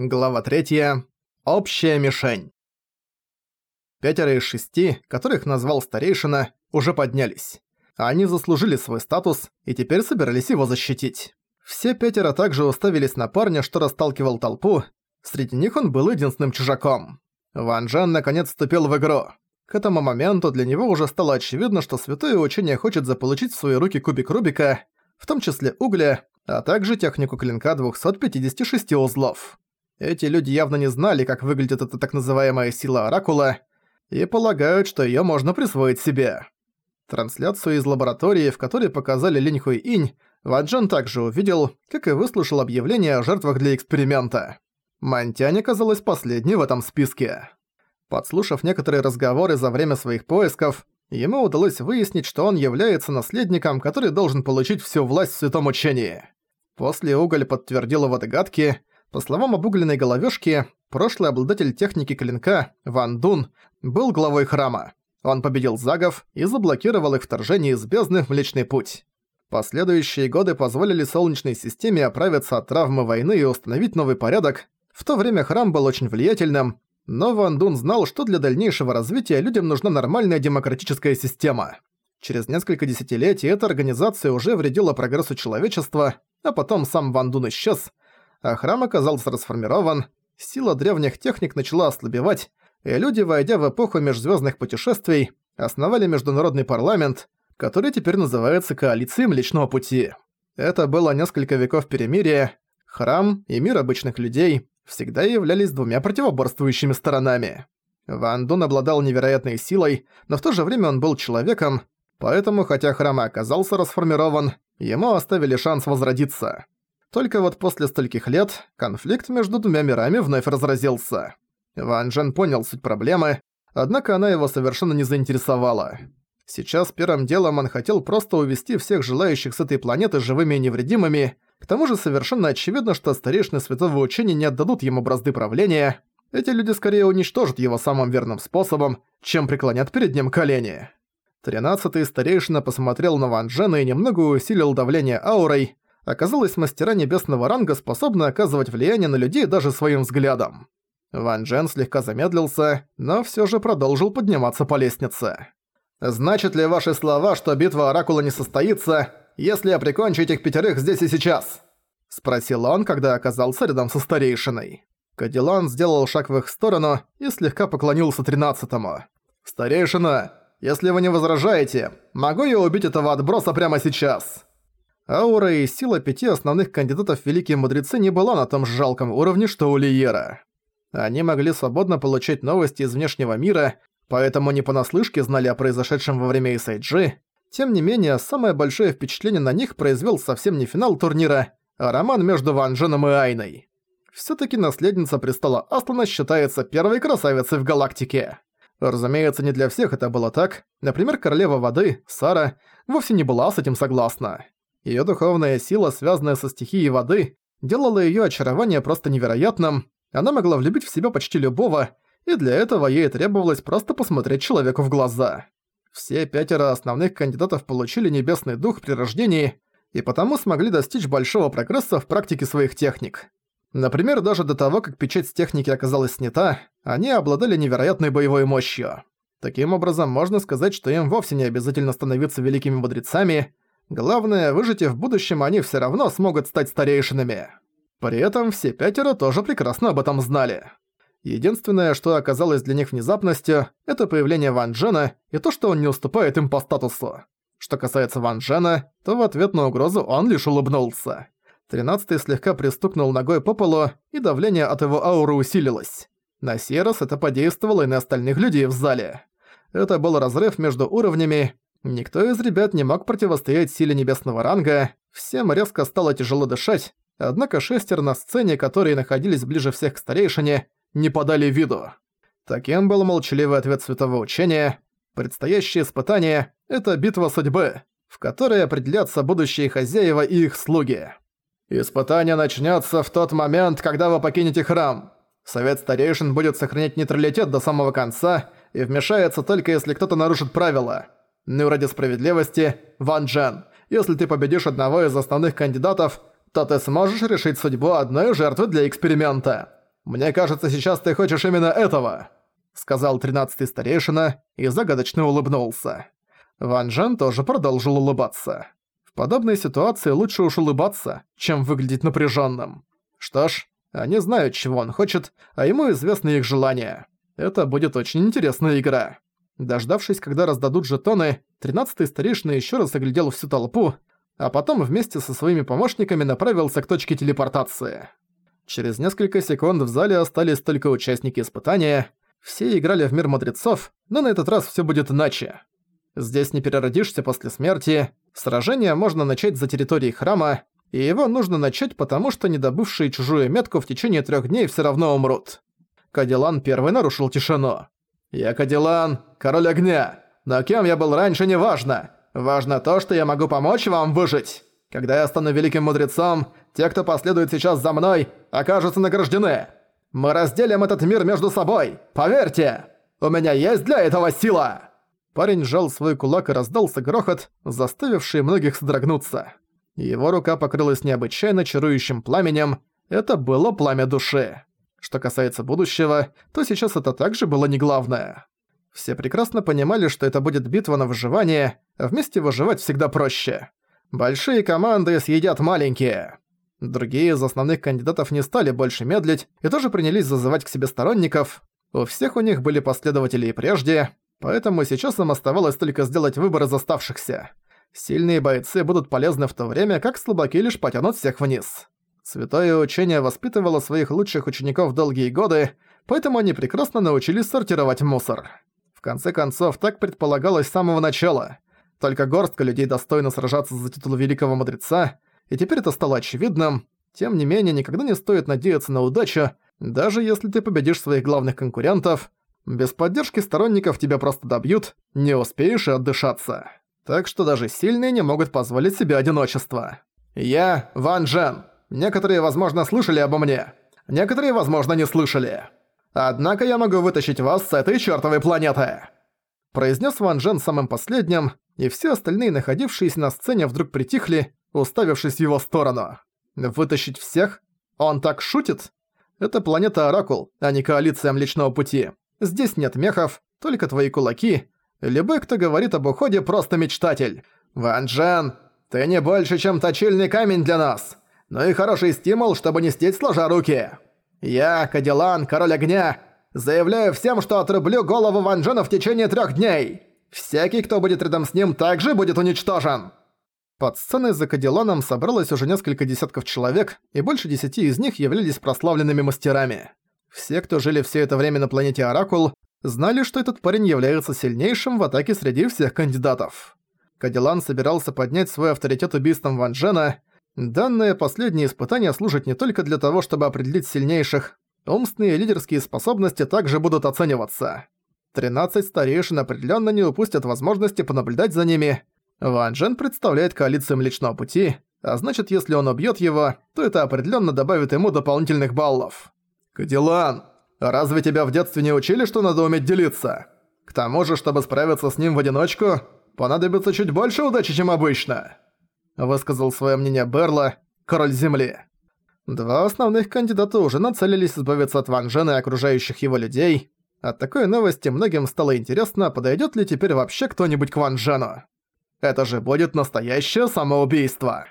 Глава 3. Общая мишень. Пятеро из шести, которых назвал старейшина, уже поднялись. Они заслужили свой статус и теперь собирались его защитить. Все пятеро также уставились на парня, что расталкивал толпу. Среди них он был единственным чужаком. Ван Джен наконец вступил в игру. К этому моменту для него уже стало очевидно, что святое учение хочет заполучить в свои руки кубик Рубика, в том числе угля, а также технику клинка 256 узлов. Эти люди явно не знали, как выглядит эта так называемая сила Оракула, и полагают, что её можно присвоить себе. Трансляцию из лаборатории, в которой показали Линь Хуй Инь, Ван Джен также увидел, как и выслушал объявление о жертвах для эксперимента. Мантянь оказалась последней в этом списке. Подслушав некоторые разговоры за время своих поисков, ему удалось выяснить, что он является наследником, который должен получить всю власть в святом учении. После Уголь подтвердил его догадки, по словам обугленной головешки, прошлый обладатель техники клинка, Ван Дун, был главой храма. Он победил загов и заблокировал их вторжение из бездны в Млечный Путь. Последующие годы позволили Солнечной системе оправиться от травмы войны и установить новый порядок. В то время храм был очень влиятельным, но Ван Дун знал, что для дальнейшего развития людям нужна нормальная демократическая система. Через несколько десятилетий эта организация уже вредила прогрессу человечества, а потом сам Ван Дун исчез, а храм оказался расформирован, сила древних техник начала ослабевать, и люди, войдя в эпоху межзвездных путешествий, основали международный парламент, который теперь называется Коалицией Млечного Пути. Это было несколько веков перемирия, храм и мир обычных людей всегда являлись двумя противоборствующими сторонами. Ван Дун обладал невероятной силой, но в то же время он был человеком, поэтому, хотя храм оказался расформирован, ему оставили шанс возродиться. Только вот после стольких лет конфликт между двумя мирами вновь разразился. Ван Джен понял суть проблемы, однако она его совершенно не заинтересовала. Сейчас первым делом он хотел просто увести всех желающих с этой планеты живыми и невредимыми, к тому же совершенно очевидно, что старейшины Святого Учения не отдадут ему бразды правления, эти люди скорее уничтожат его самым верным способом, чем преклонят перед ним колени. Тринадцатый старейшина посмотрел на Ван Джена и немного усилил давление аурой, оказалось, мастера небесного ранга способны оказывать влияние на людей даже своим взглядом. Ван Джен слегка замедлился, но всё же продолжил подниматься по лестнице. «Значит ли ваши слова, что битва Оракула не состоится, если я прикончу этих пятерых здесь и сейчас?» Спросил он, когда оказался рядом со старейшиной. Кадиллан сделал шаг в их сторону и слегка поклонился тринадцатому. «Старейшина, если вы не возражаете, могу я убить этого отброса прямо сейчас?» Аура и сила пяти основных кандидатов в Великие Мудрецы не была на том жалком уровне, что у Лиера. Они могли свободно получать новости из внешнего мира, поэтому не понаслышке знали о произошедшем во время SIG. Тем не менее, самое большое впечатление на них произвел совсем не финал турнира, а роман между Ван Дженом и Айной. Всё-таки наследница престола Аслана считается первой красавицей в галактике. Разумеется, не для всех это было так. Например, королева воды, Сара, вовсе не была с этим согласна. Её духовная сила, связанная со стихией воды, делала её очарование просто невероятным, она могла влюбить в себя почти любого, и для этого ей требовалось просто посмотреть человеку в глаза. Все пятеро основных кандидатов получили небесный дух при рождении и потому смогли достичь большого прогресса в практике своих техник. Например, даже до того, как печать с техники оказалась снята, они обладали невероятной боевой мощью. Таким образом, можно сказать, что им вовсе не обязательно становиться великими мудрецами, Главное, выжить и в будущем они все равно смогут стать старейшинами. При этом все пятеро тоже прекрасно об этом знали. Единственное, что оказалось для них внезапностью, это появление Ван Джена и то, что он не уступает им по статусу. Что касается Ван Джена, то в ответ на угрозу он лишь улыбнулся. Тринадцатый слегка пристукнул ногой по полу, и давление от его ауры усилилось. На сей раз это подействовало и на остальных людей в зале. Это был разрыв между уровнями, Никто из ребят не мог противостоять силе небесного ранга, всем резко стало тяжело дышать, однако шестер на сцене, которые находились ближе всех к старейшине, не подали виду. Таким был молчаливый ответ святого учения. Предстоящее испытание — это битва судьбы, в которой определятся будущие хозяева и их слуги. Испытание начнется в тот момент, когда вы покинете храм. Совет старейшин будет сохранять нейтралитет до самого конца и вмешается только если кто-то нарушит правила. Ну ради справедливости, Ван Джен, если ты победишь одного из основных кандидатов, то ты сможешь решить судьбу одной жертвы для эксперимента. Мне кажется, сейчас ты хочешь именно этого», — сказал тринадцатый старейшина и загадочно улыбнулся. Ван Джен тоже продолжил улыбаться. В подобной ситуации лучше уж улыбаться, чем выглядеть напряженным. Что ж, они знают, чего он хочет, а ему известны их желания. Это будет очень интересная игра. Дождавшись, когда раздадут жетоны, тринадцатый старейшина еще раз оглядел всю толпу, а потом вместе со своими помощниками направился к точке телепортации. Через несколько секунд в зале остались только участники испытания. Все играли в мир мудрецов, но на этот раз все будет иначе. Здесь не переродишься после смерти, сражение можно начать за территорией храма, и его нужно начать, потому что недобывшие чужую метку в течение трех дней все равно умрут. Кадилан первый нарушил тишину. «Я Кадилан, король огня, но кем я был раньше, не важно. Важно то, что я могу помочь вам выжить. Когда я стану великим мудрецом, те, кто последует сейчас за мной, окажутся награждены. Мы разделим этот мир между собой, поверьте! У меня есть для этого сила!» Парень сжал свой кулак и раздался грохот, заставивший многих содрогнуться. Его рука покрылась необычайно чарующим пламенем. Это было пламя души. Что касается будущего, то сейчас это также было не главное. Все прекрасно понимали, что это будет битва на выживание, а вместе выживать всегда проще. Большие команды съедят маленькие. Другие из основных кандидатов не стали больше медлить и тоже принялись зазывать к себе сторонников. У всех у них были последователи и прежде, поэтому сейчас им оставалось только сделать выбор из оставшихся. Сильные бойцы будут полезны в то время, как слабаки лишь потянут всех вниз. Святое учение воспитывало своих лучших учеников долгие годы, поэтому они прекрасно научились сортировать мусор. В конце концов, так предполагалось с самого начала. Только горстка людей достойна сражаться за титул великого мудреца, и теперь это стало очевидным. Тем не менее, никогда не стоит надеяться на удачу, даже если ты победишь своих главных конкурентов. Без поддержки сторонников тебя просто добьют, не успеешь и отдышаться. Так что даже сильные не могут позволить себе одиночество. Я Ван Джен. Некоторые, возможно, слышали обо мне. Некоторые, возможно, не слышали. Однако я могу вытащить вас с этой чёртовой планеты!» Произнес Ван Джен самым последним, и все остальные, находившиеся на сцене, вдруг притихли, уставившись в его сторону. «Вытащить всех? Он так шутит?» Это планета Оракул, а не коалиция Млечного Пути. Здесь нет мехов, только твои кулаки. Любой, кто говорит об уходе, просто мечтатель. Ван Джен, ты не больше, чем точильный камень для нас но и хороший стимул, чтобы не сидеть сложа руки. Я, Кадилан, король огня, заявляю всем, что отрублю голову Ван Джена в течение трех дней. Всякий, кто будет рядом с ним, также будет уничтожен». Под сценой за Кадилланом собралось уже несколько десятков человек, и больше десяти из них являлись прославленными мастерами. Все, кто жили все это время на планете Оракул, знали, что этот парень является сильнейшим в атаке среди всех кандидатов. Кадиллан собирался поднять свой авторитет убийством Ван Джена, Данное последнее испытание служит не только для того, чтобы определить сильнейших, умственные и лидерские способности также будут оцениваться. 13 старейшин определенно не упустят возможности понаблюдать за ними. Ван Джен представляет коалицию Млечного Пути, а значит, если он убьет его, то это определенно добавит ему дополнительных баллов. Кадилан, разве тебя в детстве не учили, что надо уметь делиться? К тому же, чтобы справиться с ним в одиночку, понадобится чуть больше удачи, чем обычно высказал свое мнение Берла, король земли. Два основных кандидата уже нацелились избавиться от Ван Джена и окружающих его людей. От такой новости многим стало интересно, подойдет ли теперь вообще кто-нибудь к Ван Джену. Это же будет настоящее самоубийство.